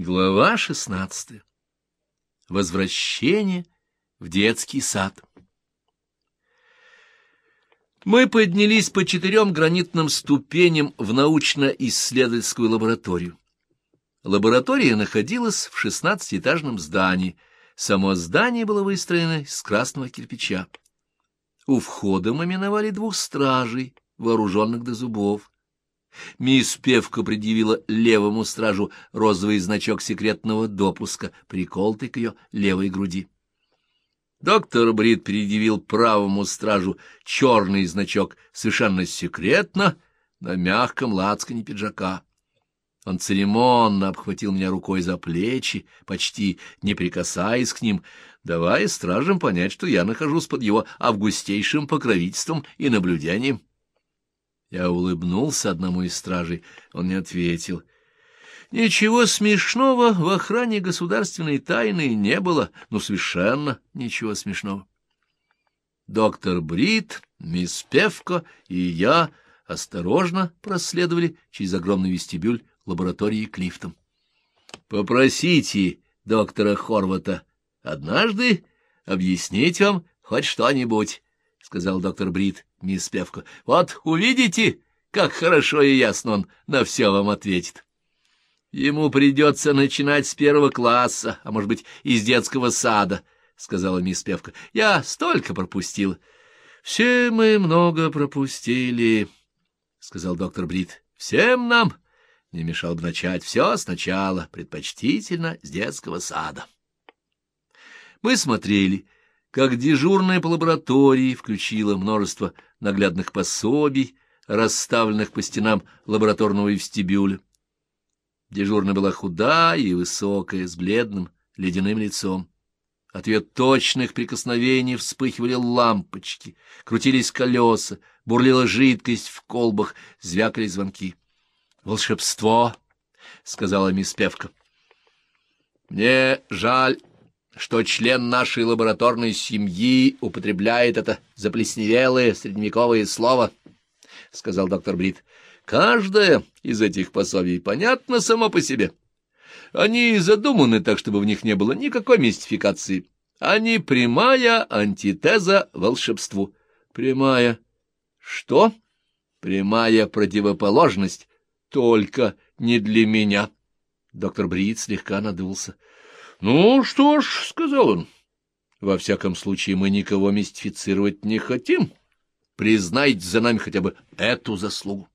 Глава шестнадцатая. Возвращение в детский сад. Мы поднялись по четырем гранитным ступеням в научно-исследовательскую лабораторию. Лаборатория находилась в шестнадцатиэтажном здании. Само здание было выстроено из красного кирпича. У входа мы миновали двух стражей, вооруженных до зубов. Мисс Певка предъявила левому стражу розовый значок секретного допуска, приколотый к ее левой груди. Доктор Брит предъявил правому стражу черный значок совершенно секретно на мягком лацкане пиджака. Он церемонно обхватил меня рукой за плечи, почти не прикасаясь к ним, давая стражам понять, что я нахожусь под его августейшим покровительством и наблюдением. Я улыбнулся одному из стражей, он не ответил. Ничего смешного в охране государственной тайны не было, ну, совершенно ничего смешного. Доктор Брит, мисс Певко и я осторожно проследовали через огромный вестибюль лаборатории к лифтам. — Попросите доктора Хорвата однажды объяснить вам хоть что-нибудь, — сказал доктор Брит мисс Певка. — Вот увидите, как хорошо и ясно он на все вам ответит. Ему придется начинать с первого класса, а может быть, из детского сада, — сказала мисс Певка. — Я столько пропустил. — Все мы много пропустили, — сказал доктор Брит. — Всем нам не мешал бы начать все сначала, предпочтительно с детского сада. Мы смотрели как дежурная по лаборатории включила множество наглядных пособий, расставленных по стенам лабораторного вестибюля. Дежурная была худая и высокая, с бледным ледяным лицом. От ее точных прикосновений вспыхивали лампочки, крутились колеса, бурлила жидкость в колбах, звякали звонки. «Волшебство!» — сказала мисс Певка. «Мне жаль, что член нашей лабораторной семьи употребляет это заплесневелое средневековое слово, — сказал доктор Брит. Каждое из этих пособий понятно само по себе. Они задуманы так, чтобы в них не было никакой мистификации. Они прямая антитеза волшебству. Прямая. Что? Прямая противоположность. Только не для меня. Доктор Брит слегка надулся. — Ну что ж, — сказал он, — во всяком случае мы никого мистифицировать не хотим. Признайте за нами хотя бы эту заслугу.